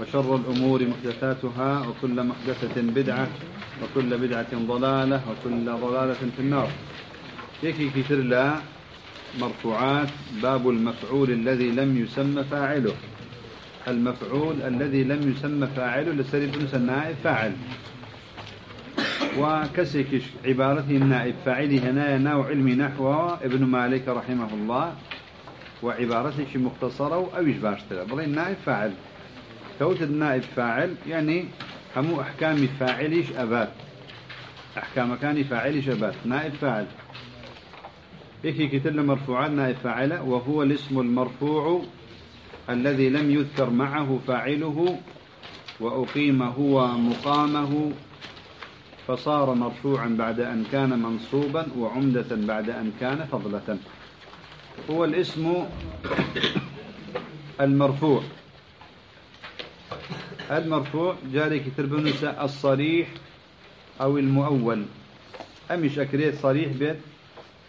وشر الأمور محدثاتها وكل محدثة بدعة وكل بدعة ضلالة وكل ضلالة في النار. يكي كثير لا مرفوعات باب المفعول الذي لم يسمى فاعله. المفعول الذي لم يسمى فاعله لسريب نائب فاعل. وكسك عبارته النائب فاعل هنا نوع علمي نحو ابن مالك رحمه الله. وعبارته مختصرة أو يشباشتها بل النائب فاعل. كوت النائب فاعل يعني همو أحكام فاعليش أبات. أحكام كان فاعليش أبات؟ نائب فاعل يكي كتل مرفوعات نائب فاعل وهو الاسم المرفوع الذي لم يذكر معه فاعله وأقيم هو مقامه فصار مرفوعا بعد أن كان منصوبا وعمدة بعد أن كان فضلة. هو الاسم المرفوع. المرفوع جاري كتر بنسى الصريح أو المؤول. أمش أكريت صريح بيت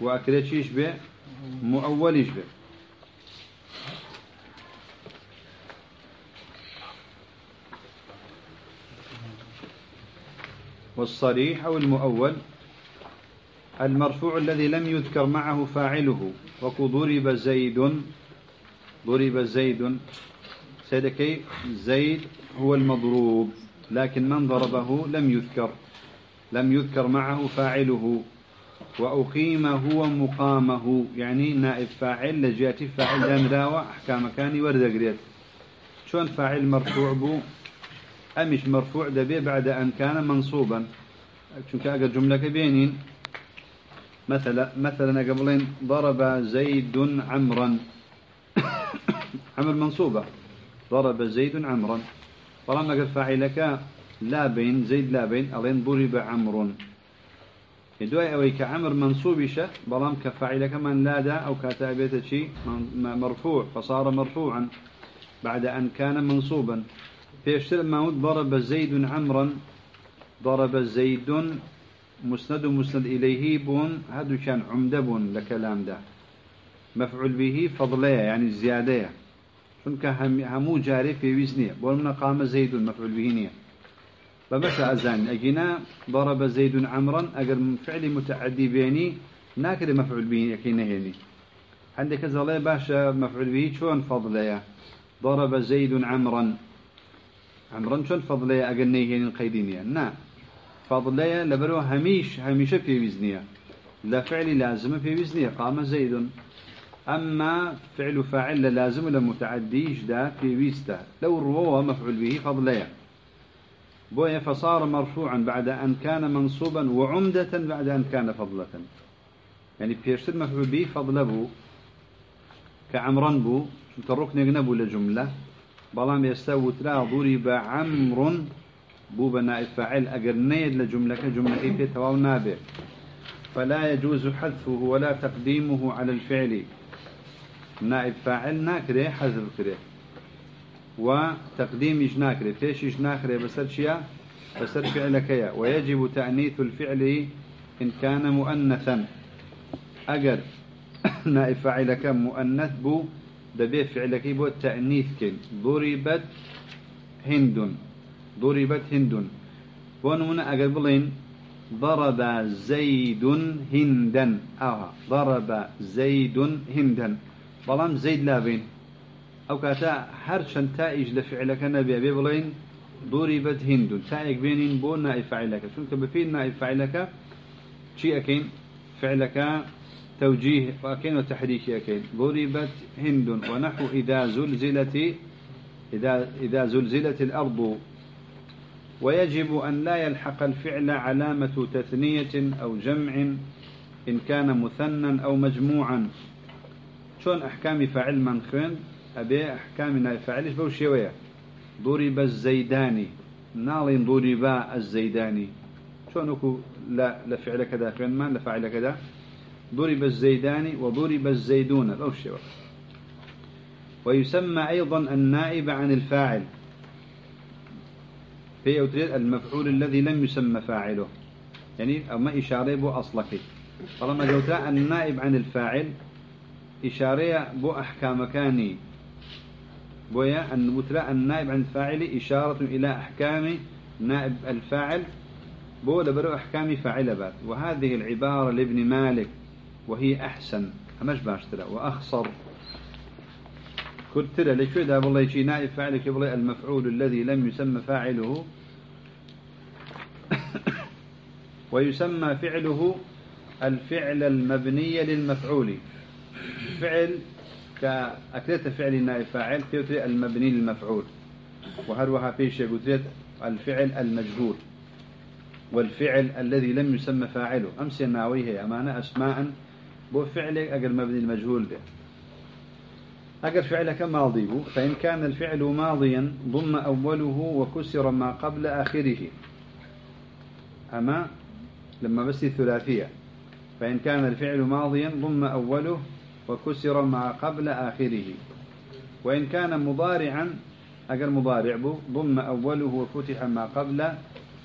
وأكريت شيش بيت مؤوليش بيت. والصريح أو المؤول المرفوع الذي لم يذكر معه فاعله وكضرب زيد ضرب زيد سيدكي زيد هو المضروب لكن من ضربه لم يذكر لم يذكر معه فاعله. وأقيم هو مقامه يعني نائب فاعل لجيات فاعل دان راوى أحكام كان ورد قريت. شون فاعل مرفوع بو؟ أمش مرفوع دبي بعد أن كان منصوبا. شون كأجر جملة بينين مثلا مثلا قبلين ضرب زيد عمرا. عمر منصوبة. ضرب زيد عمرا فلما قال فاعلك لا بين زيد لا بين ألين ضرب عمر يدوي أوي كعمر منصوب شا بلام كفاعلك من لا دا أو كتابيت شيء مرفوع فصار مرفوعا. بعد أن كان منصوبا. في ما ضرب زيد عمرا ضرب زيد مسند مسند إليه بون. هذا كان عمدة بون لكلام ده. مفعول به فضلية يعني زيادة. چونکە همو جاري في وزنية بۆ منە قام زيد مفعول به نییە. بەبەش ئەزان ئەگینا ضرب زيد عمرا ئەگەر فعلی متعدی بێنی ناکرێت مفعول به یەکەی نهێنی عندك زڵێ باشە مفعول به چۆن فضلەیە ضرب زيد عمرا عمرا فضلەیە ئەگەر نەیهێنین قەیدی نییە؟ نا. فضلەیە لەبەرەوە هەمیش هەمیشە پێویست نییە. لە فعلی لازمە پێویست نییە. قامە زەید أما فعل فاعل لازم لمتعديش دا في ويستا. لو رواه مفعول به فضليا بويا فصار مرفوعا بعد أن كان منصوبا وعمدة بعد أن كان فضلة. يعني بيشتر مفعول به فضل بو. كعمرا بو. الركن يجنبو لجملة بلام يستوي ترى ضرب عمر بو بناء فاعل أجر لجملة كجملة إيه تواو نابع. فلا يجوز حذفه ولا تقديمه على الفعل. نائب فاعل ناكري حذف كري. وتقديم إيش ناكري فيش إيش ناكري بسر شيا؟ بسر فعلك يا ويجب تأنيث الفعل إن كان مؤنثا. أجر. نائب فاعلك مؤنث بو دبي فعلك بو التأنيث كن ضربت هند. ضربت هند. ونمنا أجر بلين. ضرب زيد هندا. آه. ضرب زيد هندا. بەڵام زەید لابین ئەو کاتە هەر چەند تائیش لە فعلەکە نەبێ بێ بڵین دووری بەت هندون تایەک بێنین بۆ چونکە بەپی نائفعلەکە چی ئەەکەین فعلەکە توجيه وأكين وتحريك أكين. ضربت هند ونحو إذا زلزلت إذا, إذا زلزلت الأرض. ويجب أن لا يلحق الفعل علامة تثنية أو جمع إن كان مثنى أو مجموعا. شون أحكام فاعل من خوين أبي أحكام ناي فاعلش بو شوية ضرب الزيداني نالين ضرب الزيداني شونكو لا لفعل كذا فعل ما لفعل كذا ضرب الزيدان وضرب الزيدون أو شيء ويسمى أيضا النائب عن الفاعل. في أوتريد المفعول الذي لم يسمى فاعله. يعني أما إشارة بو أصلك طالما جوتا النائب عن الفاعل إشارة بو أحكام كاني بويا أن وترى النائب عن الفاعل إشارة إلى أحكام نائب الفاعل. بو لبرو أحكام فاعل بات. وهذه العبارة لابن مالك وهي أحسن. همش باشترى وأخصر. له ليش ده والله شيء نائب فاعل كبر المفعول الذي لم يسمى فاعله؟ ويسمى فعله الفعل المبني للمفعول. فعل كأكلت فعل نائب فاعل في المبني للمفعول. وهروها في شيء؟ قلت الفعل المجهول. والفعل الذي لم يسمى فاعله. أمس الناويه أمانة أسماء بو فعلك أقل مبني المجهول به. أقل فعلك ماضي فإن كان الفعل ماضيا ضم أوله وكسر ما قبل آخره. أما لما بس ثلاثية فإن كان الفعل ماضيا ضم أوله وكسر ما قبل آخره. وإن كان مضارعا أقل مضارع ضم أوله وفتح ما قبل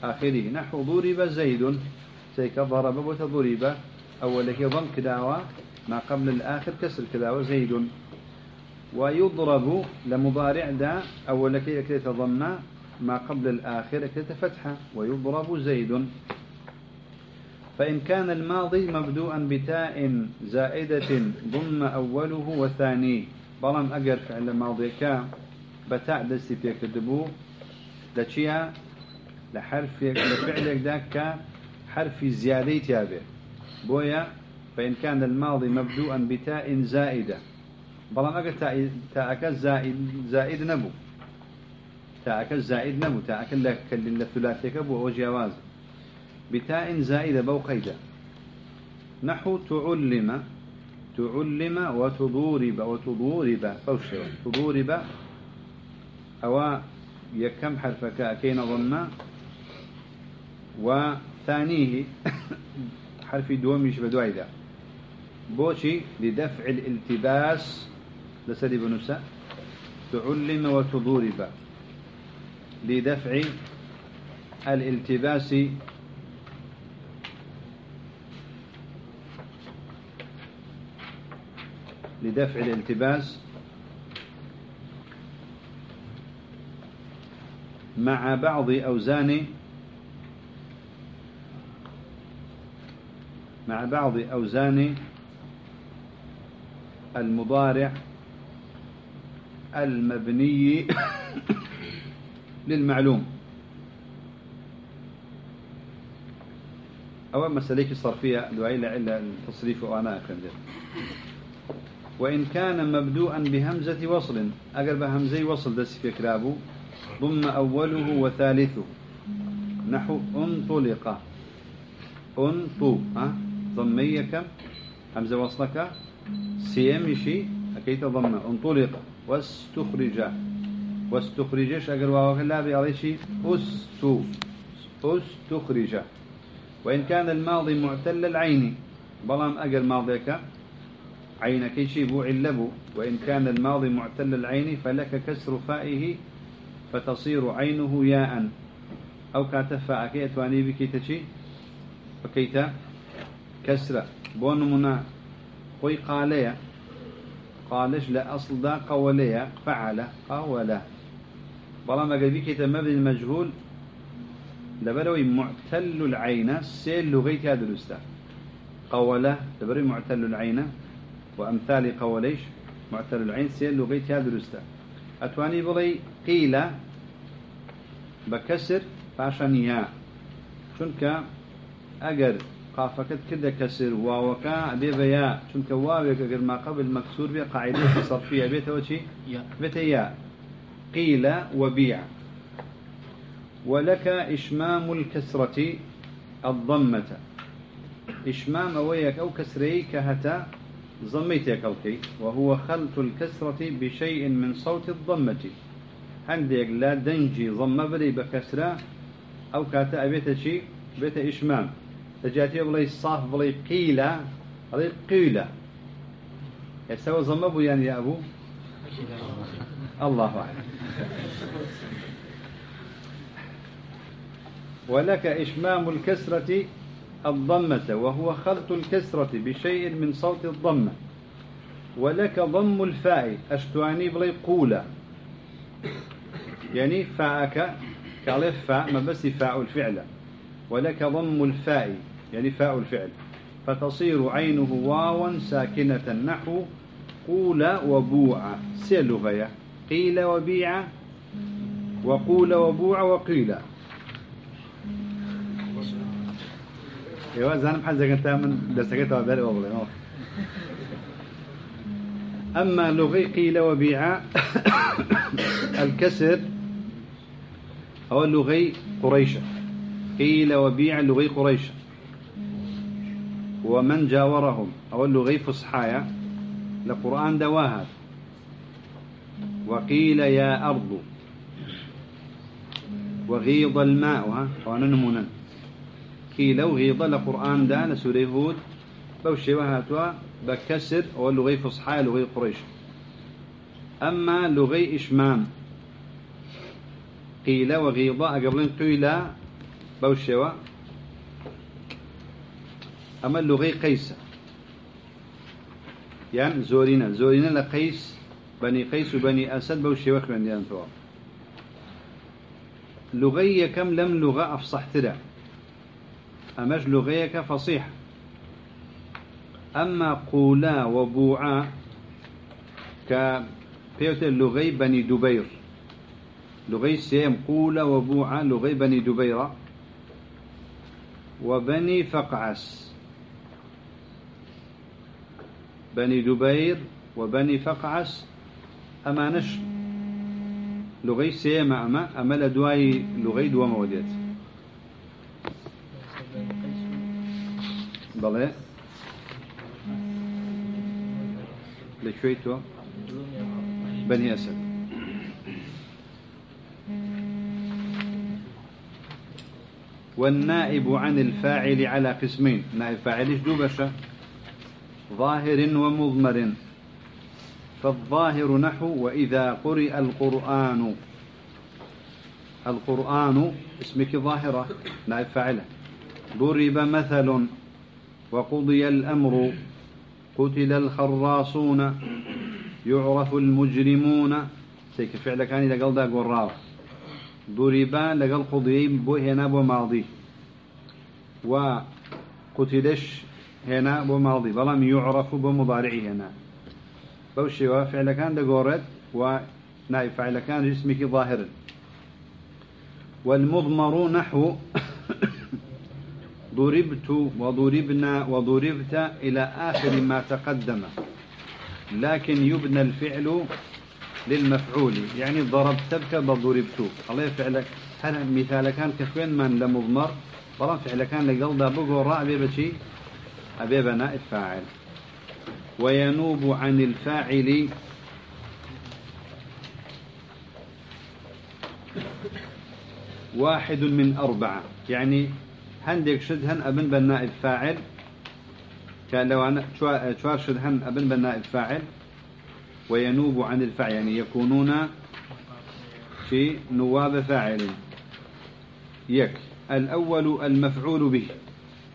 آخره. نحو ضرب زيد. سيك ضرب وتضرب أول ضم كداوة. ما قبل الآخر كسر كداوة زيد. ويضرب لمضارع دا. أول كي ضم ما قبل الآخر فتحة. ويضرب زيد. فإن كان الماضي مبدوءا بتاء زائدة ضم أوله وثانيه. بلام أجر فعل الماضي كا. بتاء دستي فيك دبو لشيا لحرف لفعلك ذاك حرف زيادة تابع بويا؟ فإن كان الماضي مبدوءا بتاء زائدة. بلام أجر تاء زائد زائد نبو. تاء زائد نبو. تاء لك الثلاثي كبو. وجواز بتاء زائدة بو قيدة نحو تعلم تعلم وتضورب وتضورب فوشر تضورب أو يكم حرف كأكين ضمنا وثانيه حرف دوم يشبه دعيدا بوشي لدفع الالتباس لسدي بنساء تعلم وتضورب. لدفع الالتباس لدفع الالتباس مع بعض أوزان مع بعض أوزان المضارع المبني للمعلوم. أو مسألة صرفية دعي إلا التصريف وأنا أكرم وإن كان مبدوءا بهمزة وصل أقرب همزة وصل دس في كرابه ضم أوله وثالثه. نحو انطلق. انطو ها؟ ضمية كم؟ همزة وصلك. سيم شيء أكيد ضم انطلق. واستخرج. واستخرجش أقر واو لا بيعطي شيء أستو. أستخرج. وإن كان الماضي معتل العين بلام أقر ماضيك. عينك شيء علبو وإن كان الماضي معتل العين فلك كسر فائه فتصير عينه ياء. أو كاتفا أكي أتواني بكي تشي؟ فكيتا كسرة. بون منا. قوي قاليا قالش لا أصل دا قوليا فعل. قولا بلا ما قال بكي مبني المجهول. لبروي معتل العين. سيل لغيت هذا الأستاذ قوله لبروي معتل العين. وأمثال قوليش معتل العين سيل لغيت هذا الأستاذ أتواني بلي قيل بكسر فاشان يا شنك أجر قافكت كده كسر واوكا بيبا يا شنك واوك أجر ما قبل مكسور بي قاعدة صرفية بيت وشي بيت يا قيل وبيع ولك إشمام الكسرة الضمة. إشمام ويك أو كسري كهتا ضميتك الكي وهو خلط الكسرة بشيء من صوت الضمة. عندك لا دنجي ضم بري بكسرة أو كاتا أبيت شيء بيت إشمام. تجاتي بلي صاف بلي قيلة هذه قيلة. يستوى ضمبه يعني يا أبو؟ الله أعلم ولك إشمام الكسرة الضمة وهو خلط الكسرة بشيء من صوت الضمة. ولك ضم الفاء أشتواني بلي قولة. يعني فاءك كالف فاء ما بس فاء الفعل. ولك ضم الفاء يعني فاء الفعل. فتصير عينه واوا ساكنة نحو قول وبوع. سلغية قيل وبيع وقول وبوع وقيل. أيوه زانم حزة كنت من دستكتها بالي والله أما لغي قيل وبيع الكسر أو لغي قريشة قيل وبيع لغي قريشة ومن جاورهم أو لغي فصحايا. لقرآن دواها. وقيل يا أرض. وغيض الماء ها؟ وأنا قيل وغيض لقرآن دا لسوري هود. بوشي بكسر أو لغي فصحايا لغي قريش. أما لغي إشمام. قيل وغيض قبل قيل بوشي أما اللغي قيس. يعني زورينا. زورينا لقيس بني قيس وبني أسد بوشي وخوان ديان ثواب لغية كم لم لغة أفصح ترى أمش لغيك فصيح. أما قولا وبوعا كبيوت اللغي بني دبير. لغي سيم قولا وبوعا لغي بني دبيرة. وبني فقعس. بني دبير وبني فقعس. أمانش. لغي سيما أما أما لدواي لغي دوا موديت بلى لشويتو بني أسد والنائب عن الفاعل على قسمين. نائب فاعل دو بشا؟ ظاهر ومضمر. فالظاهر نحو وإذا قرئ القرآن. القرآن اسمك ظاهرة. نائب فاعله. ضرب مثل. وقضي الأمر. قتل الخراصون. يعرف المجرمون. سيك فعل كان لقل دا قراو ضربا لقل قضي بو هنا بو ماضي. وقتلش هنا بو ماضي. بلام يعرف بو مضارعي هنا. بوشي فعل كان دا قرد. ونائب فعل كان جسمك ظاهر. والمضمر نحو. ضربت وضربنا وضربت إلى آخر ما تقدم. لكن يبنى الفعل للمفعول. يعني ضربتك بضربت الله فعلك هل مثال كان كفين من لمضمر بلان فعل كان لقلد بقو راء بيبتي أبي بناء الفاعل وينوب عن الفاعل واحد من أربعة. يعني هندك شدهن أبن بناء الفاعل كان لو أنا شوار شدهن أبن بناء الفاعل وينوب عن الفعل يعني يكونون في نواب فاعل. يك. الأول المفعول به.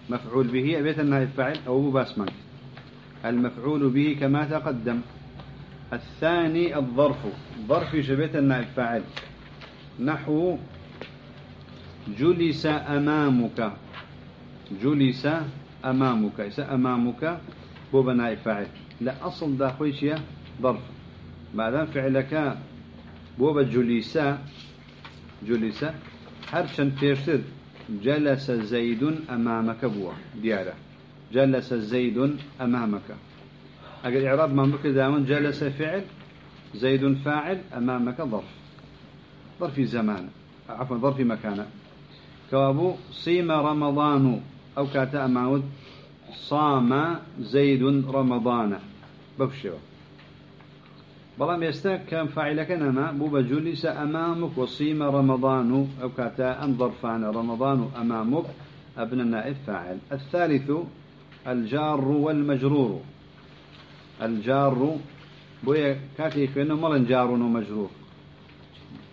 مفعول به أبيت النائب فاعل أو باسمان المفعول به كما تقدم. الثاني الظرف. ظرف شبيت النائب فاعل. نحو جلس أمامك. جلس أمامك. إذا أمامك بو بناء فاعل. لا أصل دا خويشيا ظرف. بعدين فعلك بو بجلسا جلسا هرشن بيرسر جلس زيد أمامك بوا ديارة جلس زيد أمامك. أقل إعراب بك دائما جلس فعل زيد فاعل أمامك ظرف. ظرف زمان. عفوا ظرف مكان كوابو صيم رمضان. أو كاتا أماود صام زيد رمضان. بفشوا بلام يستا كان فاعلك نما بو بجلس أمامك وصيم رمضان. أو كاتا أن ظرفان رمضان أمامك. أبن النائب فاعل. الثالث الجار والمجرور. الجار بويا كاتي كأنه ملن جار ومجرور.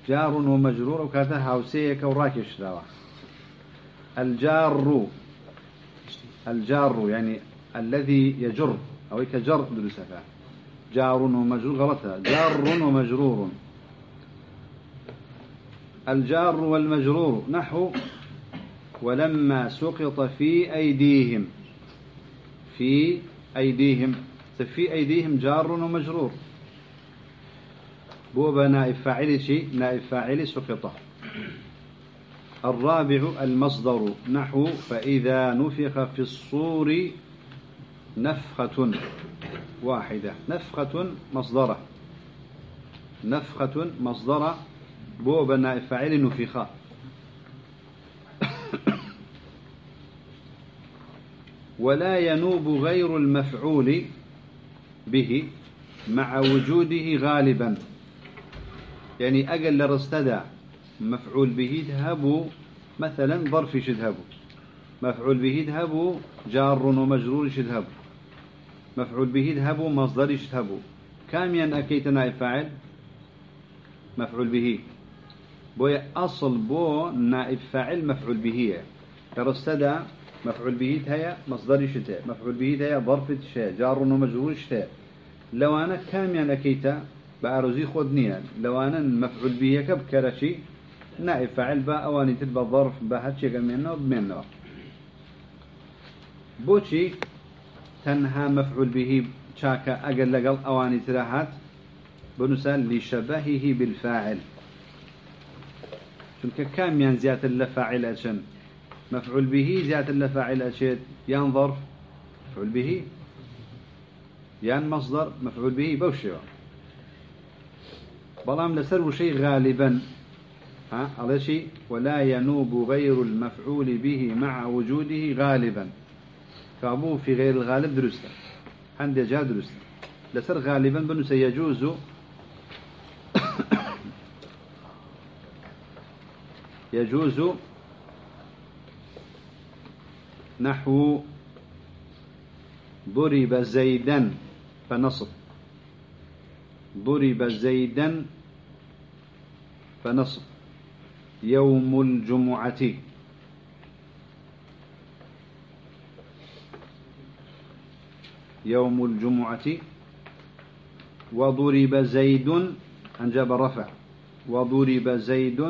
جار ومجرور وكاتا هاوسيك وراكش دوا الجار. الجار يعني الذي يجر أو كجر درسها جار ومجرور غلطها جار ومجرور. الجار والمجرور نحو ولما سقط في أيديهم. في أيديهم. في أيديهم جار ومجرور. بوبا نائب فاعل شيء نائب فاعل سقط. الرابع المصدر نحو فإذا نفخ في الصور نفخة واحدة. نفخة مصدرة. نفخة مصدرة. بوبا نائب فاعل نفخ. ولا ينوب غير المفعول به مع وجوده غالبا. يعني أقل لرستدى مفعول به ذهبوا مثلا ظرف يشذهبوا مفعول به ذهبوا جار ومجرور يشذهبوا مفعول به ذهبوا مصدر يشذهبوا كاميا نائب فاعل. مفعول به. بويا أصل بو نائب فاعل مفعول به. كرستدى مفعول به هيا مصدر شتاء مفعول به هيا ظرف شتاء جار ومجرور شتاء لو أنا كاميا أكيتا بأرزي خدنيا لو أنا مفعول به كب كرشي نائب فاعل با أواني تبقى ظرف با هاتشي منه بمنه بوشي تنها مفعول به شاكا أقل لقل أواني تراحات بنسال لشبهه بالفاعل. چونك كاميان زيادة لفاعل أشن مفعول به زيادة لفاعل أشيد يان ظرف مفعول به. يان مصدر مفعول به بوشيوه بلام لسر شيء غالبا ها؟ شيء. ولا ينوب غير المفعول به مع وجوده غالبا. كابو في غير الغالب درسته عند جاء درسته لسر غالبا بنو سيجوز. يجوز نحو ضرب زيدا فنصب. ضرب زيدا فنصب. يوم الجمعة. يوم الجمعة. وضرب زيد أنجب رفع وضرب زيد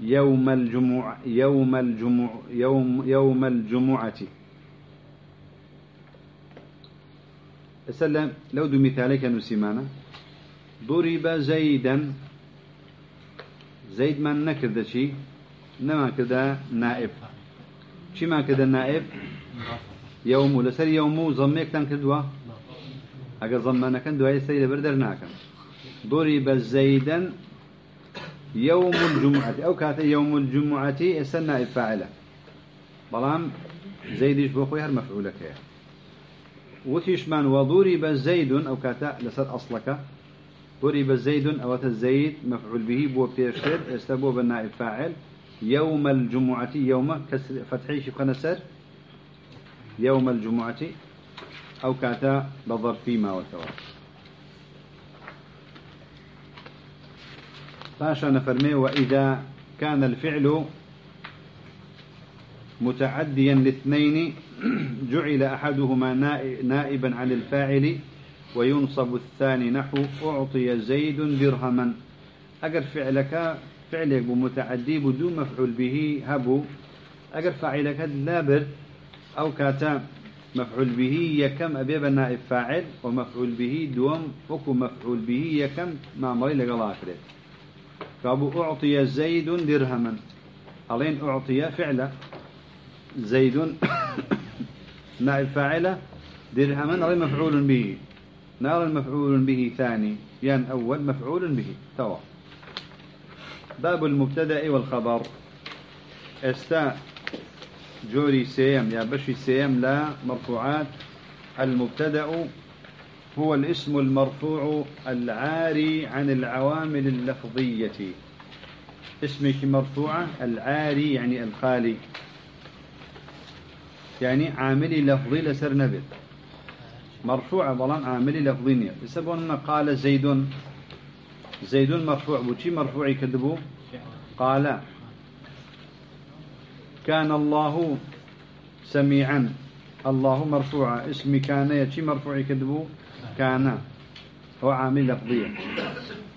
يوم الجمعة يوم الجمعة يوم يوم الجمعة. سلم لو دو مثالك نسيمانا. ضرب زيدا زيد من نكرد شيء نما كذا نائب. شي ما كذا نائب؟ يوم لسر يوم ضميك تنكدوا اگر ضمنا كان دعاء السيد بردر ناكن ضرب زيدا يوم الجمعة. أو كانت يوم الجمعة السنة نائب فاعلة بلام زيد يشبه خويها المفعولة كيه وتيشمان وضرب زيد أو كاتا لسر أصلك ضرب زيد أو الزيد مفعول به بو بيشتر استبو بالنائب فاعل. يوم الجمعة يوم كسر فتحي شبخ نسر. يوم الجمعة أو كاتا بظرفي ما وتوا باشا نفرمي وإذا كان الفعل متعديا لاثنين جعل أحدهما نائبا عن الفاعل وينصب الثاني نحو أعطي زيد درهما. أجر فعلك فعلك بمتعدي بدون مفعول به هبو. أجر فعلك لابر أو كاتا. مفعول به يكم أبيب النائب فاعل ومفعول به دوم وكو مفعول به يكم ما مري لقل آخره. فأبو أعطي زيد درهما. ألين أعطي فعلا زيد نائب فاعلة درهما غير مفعول به. نار مفعول به ثاني يان أول مفعول به توا. باب المبتدأ والخبر. استا جوري سيم يا بشي سيم لا مرفوعات. المبتدأ هو الاسم المرفوع العاري عن العوامل اللفظية. اسمك مرفوعة العاري يعني الخالي. يعني عاملي لفظي لسر نبت مرفوعة بلان عاملي لفظي يسبون قال زيد زيد مرفوع بوشي مرفوع كذبو؟ قال كان الله سميعا. الله مرفوعة اسمي كان. يتي مرفوع كذبو؟ كان. هو عامل لفظية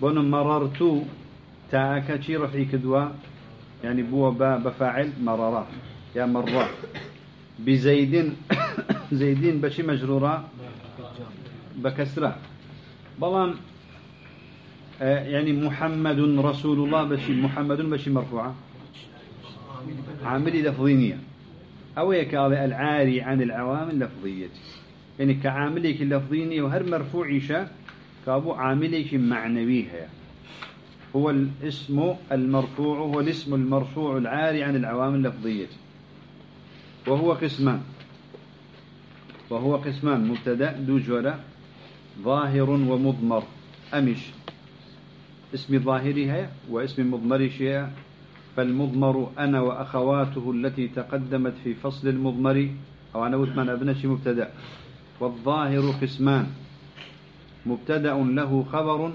بون مررت تاك شي رفعي كدوا؟ يعني بو بفاعل مررا يا مرة. بزيد زيدين بشي مجرورة بكسرة. بلان آه، يعني محمد رسول الله بشي محمد بشي مرفوعة. عامل لفظينية. أو يكاد العاري عن العوامل اللفظية يعني كعاملك اللفظيني وهر مرفوع شا كابو عاملك معنويها. هو الاسم المرفوع هو الاسم المرفوع العاري عن العوامل اللفظية وهو قسمان. وهو قسمان مبتدأ دوجولا ظاهر ومضمر. أمش. اسم ظاهرها واسم مضمرها فالمضمر أنا وأخواته التي تقدمت في فصل المضمر. أو أنا وثمان أبنتي مبتدأ. والظاهر قسمان. مبتدأ له خبر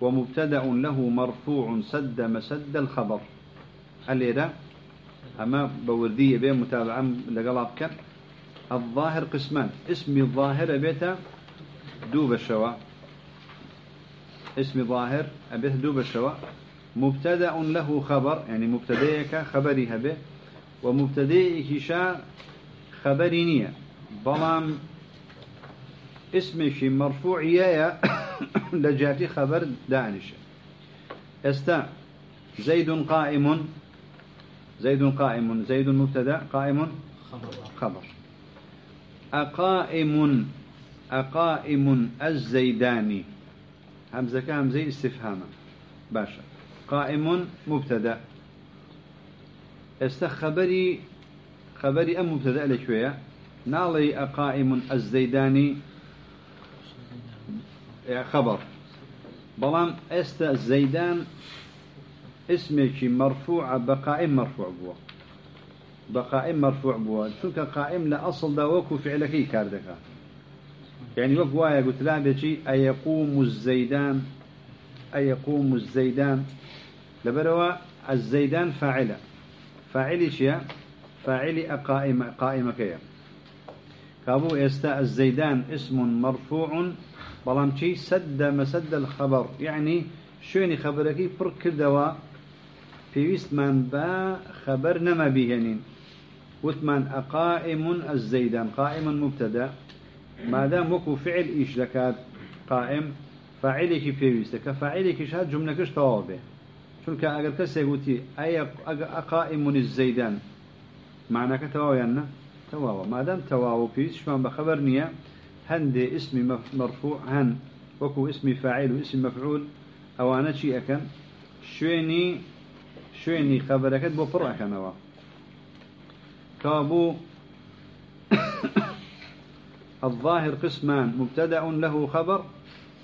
ومبتدأ له مرفوع سد مسد الخبر. الليلة أما بوردية بين متابعة لقلابك الظاهر قسمان. اسم الظاهر بيتا دوب الشواء. اسم ظاهر أبيت دوب الشواء. مبتدأ له خبر يعني مبتدئك خبرها به ومبتدئك شاء خبرينية بلام اسمش مرفوع يا لجاتي خبر دانش. استا زيد قائم. زيد قائم. زيد مبتدأ قائم. خبر. أقائم أقائم الزيداني. همزة كهمزة استفهاما. باشا قائم مبتدا. است خبري ام مبتدا لشويه نالي أقائم الزيداني خبر. بلان است زيدان اسمك مرفوع بقائم مرفوع بوا بقائم مرفوع بوا چونك قائم لأصل دا وكو فعلك كاردك يعني وكو وايا قلت لا بيجي أيقوم الزيدان أيقوم الزيدان لبروا الزيدان فاعلة فاعلي شيء فاعلي أقائم قائمة كيا كابو يستا الزيدان اسم مرفوع بلام شي سد مسد الخبر. يعني شوني خبرك برك دوا في وستمان با خبر نما بيهنين وثمان أقائم الزيدان. قائم مبتدا. ما دام وكو فعل إيش لكاد قائم. فاعلك في وستك فاعلك شهاد جملة توابه چونکە ئەگەر کەسێک وتی ئەیە ئەقائمون الزەیدان معناکە تەواویاننا تەواوە. مادام تەواو پێویستشمان بەخەبەر نییە. هەندێ اسمی مرفوع هەن. وەکو اسمی فاعل و اسم مفعول. چی ئەەکەن؟ شوێنی شوێنی خەبەرەکەت بۆ پڕ ئەەکەنەوە. كابو الظاهر قسمان مبتدأ له خبر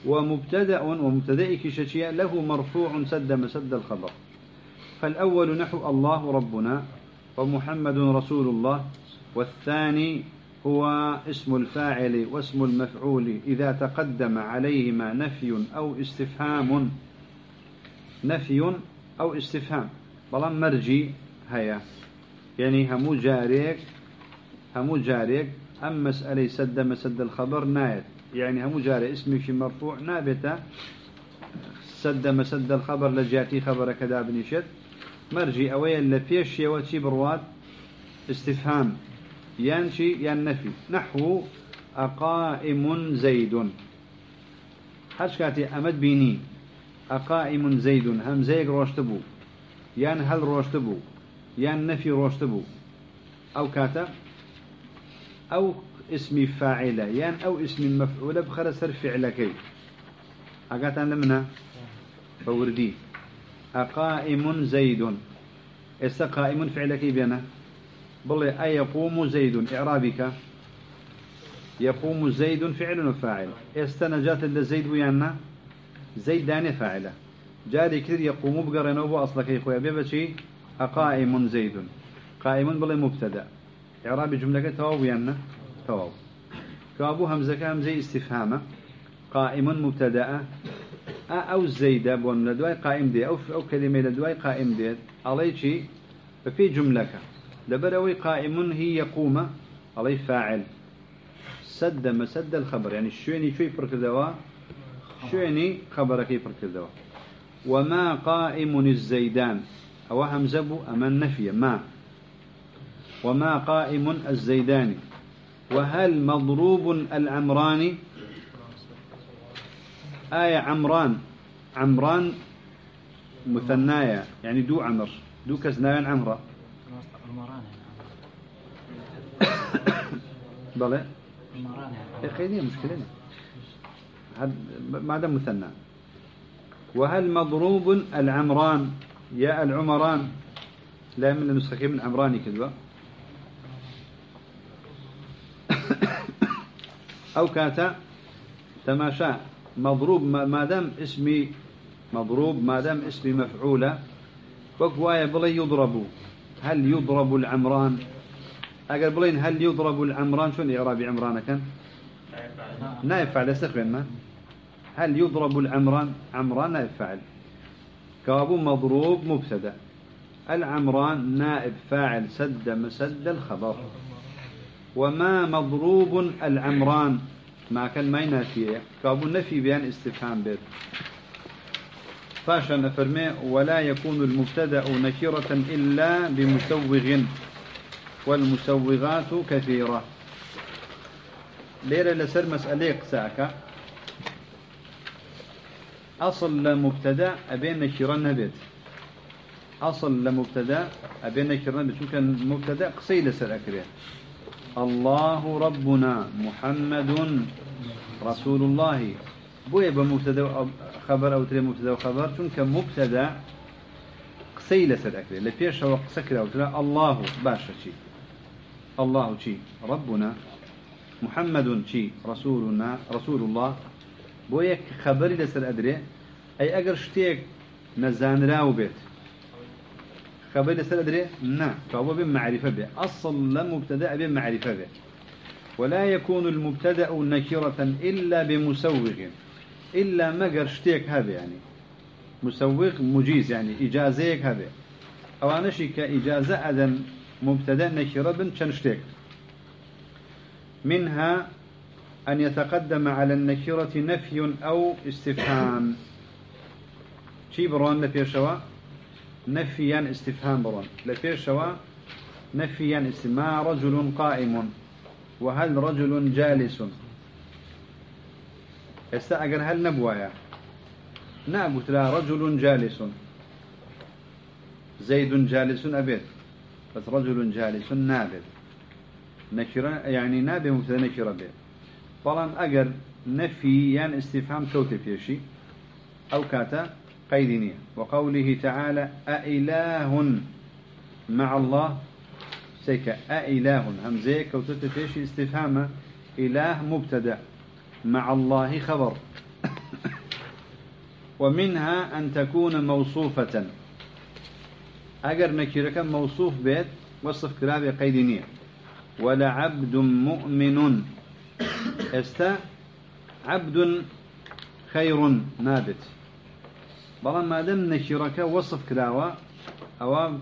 ومبتدأ ومبتدئك ششيا له مرفوع سد مسد الخبر. فالأول نحو الله ربنا ومحمد رسول الله والثاني هو اسم الفاعل واسم المفعول إذا تقدم عليهما نفي أو استفهام. نفي أو استفهام. بلان مرجي هيا. يعني همو جاريك همو جاريك أم مسألة سد مسد الخبر نايت. يعني هم جاري اسمي شي مرفوع نابتة سد مسد الخبر لجاتي خبر كذا بنشد مرجي أويا اللي فيش يوتي برواد استفهام. ينشي ين نفي. نحو أقائم زيد. حش كاتي أمد بيني. أقائم زيد. هم زيك روشتبو ين هل روشتبو ين نفي روشتبو أو كاتا أو اسم فاعلة يان أو اسم مفعولة بخرى سر فعلكي أقات أنا منها بوردي أقائم زيد. إسا قائم فعلكي بينا بلي أي يقوم زيد إعرابك يقوم زيد فعل وفاعل استنجات زيد ويانا زيد داني فاعلة جاري كثير يقوم بقرنه بو أصلك يخويا بيبشي أقائم زيد. قائم بلا مبتدأ. إعراب جملة تواب ينا تواب كأبو همزة همزة استفهامة. قائم مبتدأ. أو زيد بون لدواي قائم دي. أو أو كلمة لدواي قائم دي. علي شيء ففي جملة لبروي قائم هي يقوم. علي فاعل. سد مسد الخبر. يعني شويني شوي فرق دواء شويني خبرك فرق دواء وما قائم الزيدان. أو همزبو أما النفي. ما؟ وما قائم الزيداني. وهل مضروب العمراني؟ آية عمران. عمران مثنايا يعني دو عمر. دو كزنايا عمرة. بلى؟ خيرية مشكلة. ما دام مثنى. وهل مضروب العمران؟ يا العمران. لا من النسخة من عمراني كذبة. أو كاتا تماشى. مضروب ما دام اسمي مضروب ما دام اسمي مفعولة وقوايا بلي يضرب. هل يضرب العمران؟ أقل بلين هل يضرب العمران؟ شون إعرابي عمران كان؟ نائب فعل ما؟ هل يضرب العمران؟ عمران نائب فعل كابو مضروب مبتدأ. العمران نائب فاعل سد مسد الخبر. وما مضروب العمران؟ ما كان ما ينافيه. كابو نفي بيان استفهام بيت. فاشا نفرمي ولا يكون المبتدأ نكرة إلا بمسوغ. والمسوغات كثيرة. ليرة لسر مسألة قساكا أصل لمبتدأ أبين نكرة نبيت. أصل لمبتدأ أبين نكرة نبيت. كان مبتدأ؟ قصي لسر أكريه الله ربنا محمد رسول الله. بويا بمبتدا خبر أو تري مبتدأ وخبر چون كمبتدا قسي لسر أكري لفيش هو قسكر أو ترى الله باشا شي. الله شي. ربنا محمد شي. رسولنا رسول الله. بويا خبري لسر أدري أي أجر شتيك نزان راو بيت خبر لسر أدري نعم فهو بمعرفة به أصل لمبتدا بمعرفة به ولا يكون المبتدا نكرة إلا بمسوغ إلا ما قرشتيك هذا يعني مسوغ مجيز يعني إجازيك هذا أو أنا شي كإجازة أذن مبتدا نكرة بن شنشتيك منها أن يتقدم على النكرة نفي أو استفهام. شي برون لفيشوا نفيا استفهام برون لفيشوا نفيا استما رجل قائم وهل رجل جالس؟ استأجر هل نبوايا نابت لا رجل جالس. زيد جالس أبيت. بس رجل جالس نابت. نكرة يعني نابت مبتدا نكرة بيت. فلان أجر نفي يعني استفهام كوتي في شيء أو كاتا قيدنية وقوله تعالى أإله مع الله سيكا أإله. همزة كوتت فيش استفهام إله مبتدأ مع الله خبر. ومنها أن تكون موصوفة. أجر نكيرك موصوف بيت وصف كلاب قيدنية ولعبد مؤمن. استا عبد خير نابت بلان ما دم نكيرك وصف كلاوة أو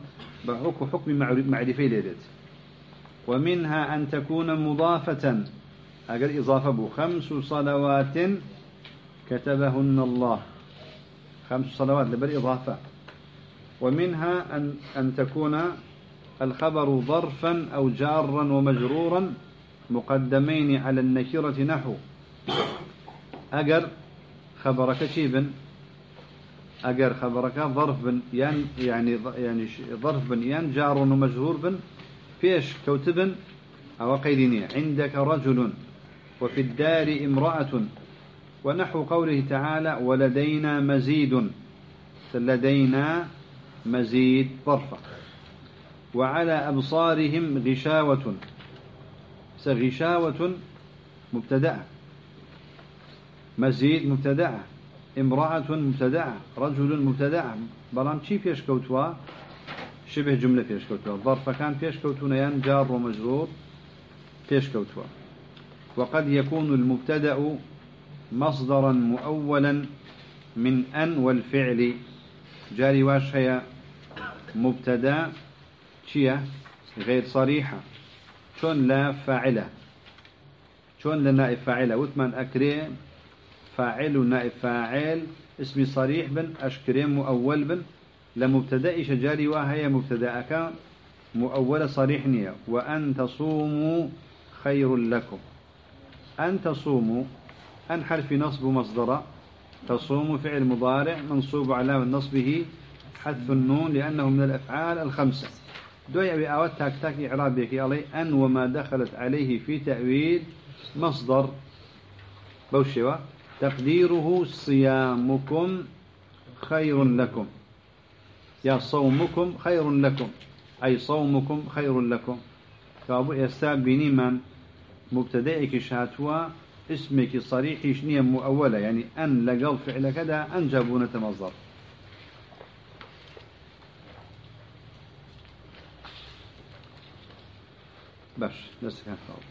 بحكم حكم معرفي ليدت. ومنها أن تكون مضافة أقل إضافة بو خمس صلوات كتبهن الله. خمس صلوات لبل إضافة. ومنها أن, أن تكون الخبر ظرفا أو جارا ومجرورا. مقدمين على النكرة نحو. أجر خبرك شيبا أجر خبرك ظرف بن ين يعني يعني ظرف بن ين جار ومجرور بن فيش كوتب أو قيدني عندك رجل وفي الدار امرأة ونحو قوله تعالى ولدينا مزيد. لدينا مزيد ظرفة وعلى أبصارهم غشاوة. غشاوة مبتدأ مزيد مبتدأ امرأة مبتدعة رجل مبتدع بلان شي فيش كوتوا شبه جملة فيش كوتوا ظرف كان فيش كوتوا نيان جار ومجرور فيش كوتوا وقد يكون المبتدأ مصدرا مؤولا من أن والفعل. جاري واش هي؟ مبتدأ. شيا غير صريحة. شون لا فاعلة شون لنائب فاعلة وثمان أكريم فاعل ونائب فاعل اسمي صريح بن أشكريم مؤول بن. لمبتدا شجاري وهي مبتدأك مؤول صريح نية وأن تصوموا خير لكم أن تصوموا أن حرف نصب مصدر تصوم فعل مضارع منصوب على نصبه حذف النون لأنه من الأفعال الخمسة. دوي أبي أود تاك تاك إعرابك علي أن وما دخلت عليه في تأويل مصدر. بوشوا تقديره صيامكم خير لكم. يا صومكم خير لكم. أي صومكم خير لكم. فأبو يستاب بني من مبتدئك شاتوا اسمك صريح شنيا مؤولة. يعني أن لقل فعل كذا أنجبون تمصدر باش بس كان فاضي